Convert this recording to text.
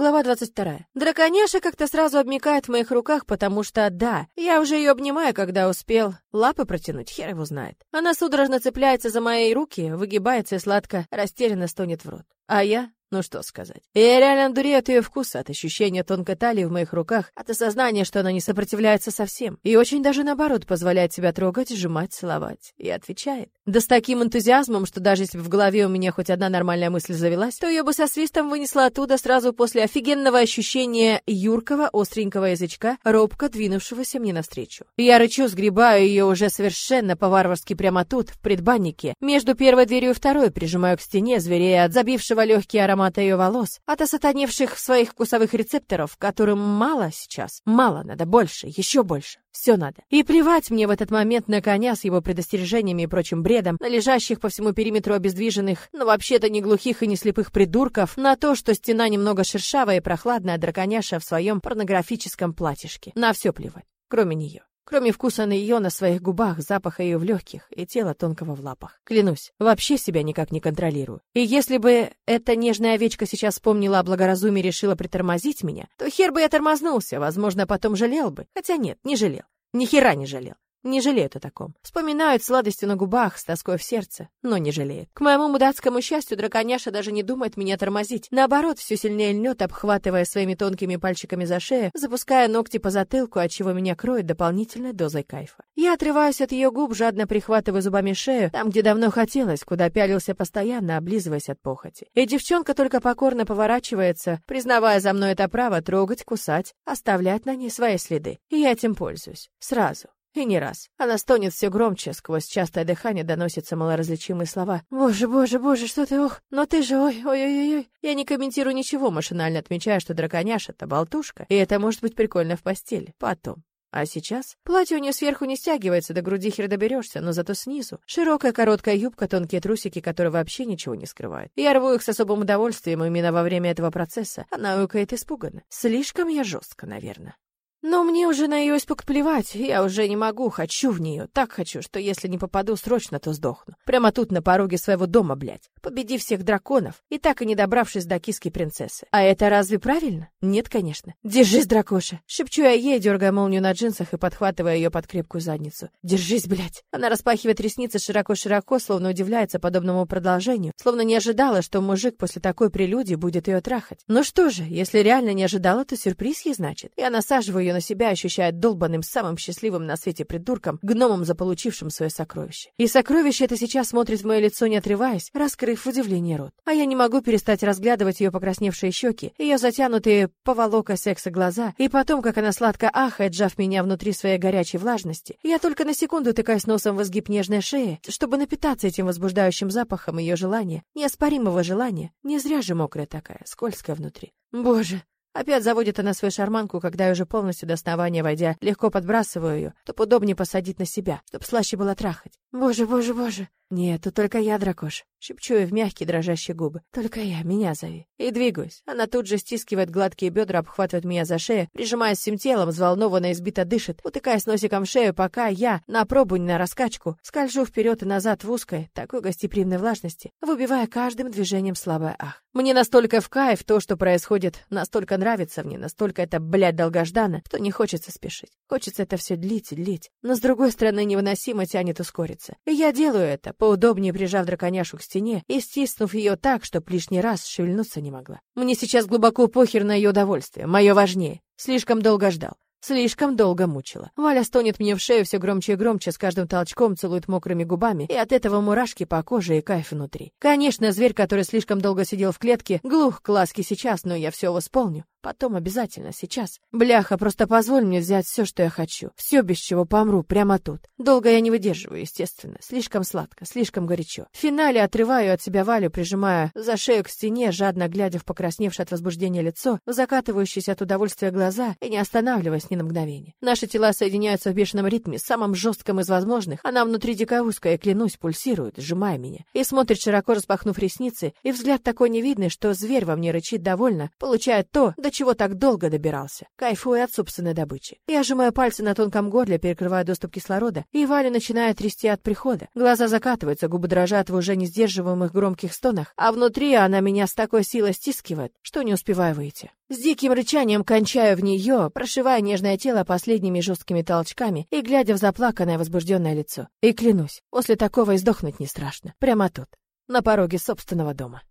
Глава 22. Драконяша как-то сразу обмикает в моих руках, потому что, да, я уже ее обнимаю, когда успел лапы протянуть, хер его знает. Она судорожно цепляется за мои руки, выгибается и сладко, растерянно стонет в рот. А я ну что сказать. Я реально дурею от ее вкуса, от ощущения тонкой талии в моих руках, от осознания, что она не сопротивляется совсем. И очень даже наоборот позволяет себя трогать, сжимать, целовать. И отвечает. Да с таким энтузиазмом, что даже если бы в голове у меня хоть одна нормальная мысль завелась, то ее бы со свистом вынесла оттуда сразу после офигенного ощущения юркого, остренького язычка, робко двинувшегося мне навстречу. Я рычу, сгребаю ее уже совершенно по-варварски прямо тут, в предбаннике, между первой дверью и второй, прижимаю к стене, зверея от забившего легкий аромат ее волос, от осатаневших своих вкусовых рецепторов, которым мало сейчас. Мало надо, больше, еще больше. Все надо. И плевать мне в этот момент на коня с его предостережениями и прочим бредом, на лежащих по всему периметру обездвиженных, но вообще-то не глухих и не слепых придурков, на то, что стена немного шершавая и прохладная, драконяша в своем порнографическом платьишке. На все плевать, кроме нее. Кроме вкуса на ее на своих губах, запаха ее в легких и тела тонкого в лапах. Клянусь, вообще себя никак не контролирую. И если бы эта нежная овечка сейчас вспомнила о благоразумии и решила притормозить меня, то хер бы я тормознулся, возможно, потом жалел бы. Хотя нет, не жалел. Ни хера не жалел. Не жалеют о таком. Вспоминают сладостью на губах, с тоской в сердце, но не жалеют. К моему мудацкому счастью, драконяша даже не думает меня тормозить. Наоборот, все сильнее льнет, обхватывая своими тонкими пальчиками за шею, запуская ногти по затылку, от чего меня кроет дополнительной дозой кайфа. Я отрываюсь от ее губ, жадно прихватываю зубами шею, там, где давно хотелось, куда пялился постоянно, облизываясь от похоти. И девчонка только покорно поворачивается, признавая за мной это право трогать, кусать, оставлять на ней свои следы. И я этим пользуюсь. Сразу. И не раз. Она стонет все громче, сквозь частое дыхание доносятся малоразличимые слова. «Боже, боже, боже, что ты, ох, но ты же, ой, ой, ой, ой». Я не комментирую ничего, машинально отмечая, что драконяша-то болтушка, и это может быть прикольно в постели. Потом. А сейчас платье у нее сверху не стягивается, до груди хер доберешься, но зато снизу. Широкая короткая юбка, тонкие трусики, которые вообще ничего не скрывают. Я рву их с особым удовольствием именно во время этого процесса. Она укает испуганно. Слишком я жестко, наверное. Но мне уже на ее испуг плевать, я уже не могу, хочу в нее, так хочу, что если не попаду срочно, то сдохну. Прямо тут, на пороге своего дома, блядь, победив всех драконов и так и не добравшись до киски принцессы. А это разве правильно? Нет, конечно. Держись, дракоша, шепчу я ей, дергая молнию на джинсах и подхватывая ее под крепкую задницу. Держись, блядь. Она распахивает ресницы широко-широко, словно удивляется подобному продолжению, словно не ожидала, что мужик после такой прелюдии будет ее трахать. Ну что же, если реально не ожидала, то сюрприз ей значит. Я насаживаю ее на себя, ощущая долбанным самым счастливым на свете придурком, гномом, заполучившим свое сокровище. И сокровище это сейчас смотрит в мое лицо, не отрываясь, раскрыв в удивлении рот. А я не могу перестать разглядывать ее покрасневшие щеки, ее затянутые поволока секса глаза, и потом, как она сладко ахает, сжав меня внутри своей горячей влажности. Я только на секунду тыкаюсь носом в изгиб нежной шеи, чтобы напитаться этим возбуждающим запахом ее желания, неоспоримого желания. Не зря же мокрая такая, скользкая внутри. Боже, Опять заводит она свою шарманку, когда я уже полностью до основания войдя, легко подбрасываю ее, то удобнее посадить на себя, чтоб слаще было трахать. Боже, боже, боже. Нет, тут только я, дракош. Шепчу ей в мягкие дрожащие губы. Только я, меня зови. И двигаюсь. Она тут же стискивает гладкие бедра, обхватывает меня за шею, прижимаясь всем телом, взволнованно избито дышит, утыкаясь носиком в шею, пока я, на пробу не на раскачку, скольжу вперед и назад в узкой, такой гостеприимной влажности, выбивая каждым движением слабое ах. Мне настолько в кайф то, что происходит, настолько нравится мне, настолько это, блядь, долгожданно, что не хочется спешить. Хочется это все длить и длить. Но с другой стороны, невыносимо тянет ускориться. И я делаю это, поудобнее прижав драконяшу к стене и стиснув ее так, чтоб лишний раз шевельнуться не могла. Мне сейчас глубоко похер на ее удовольствие, мое важнее. Слишком долго ждал. Слишком долго мучила. Валя стонет мне в шею все громче и громче, с каждым толчком целует мокрыми губами, и от этого мурашки по коже и кайф внутри. Конечно, зверь, который слишком долго сидел в клетке, глух к ласке сейчас, но я все восполню. Потом обязательно, сейчас. Бляха, просто позволь мне взять все, что я хочу. Все, без чего помру, прямо тут. Долго я не выдерживаю, естественно. Слишком сладко, слишком горячо. В финале отрываю от себя Валю, прижимая за шею к стене, жадно глядя в покрасневшее от возбуждения лицо, в закатывающиеся от удовольствия глаза и не останавливаясь ни на мгновение. Наши тела соединяются в бешеном ритме, самом жестком из возможных. Она внутри дико узкая, клянусь, пульсирует, сжимая меня. И смотрит, широко распахнув ресницы, и взгляд такой невидный, что зверь во мне рычит довольно, получает то, до до чего так долго добирался. Кайфую от собственной добычи. Я сжимаю пальцы на тонком горле, перекрывая доступ кислорода, и Валя начинает трясти от прихода. Глаза закатываются, губы дрожат в уже не сдерживаемых громких стонах, а внутри она меня с такой силой стискивает, что не успеваю выйти. С диким рычанием кончаю в нее, прошивая нежное тело последними жесткими толчками и глядя в заплаканное возбужденное лицо. И клянусь, после такого и сдохнуть не страшно. Прямо тут, на пороге собственного дома.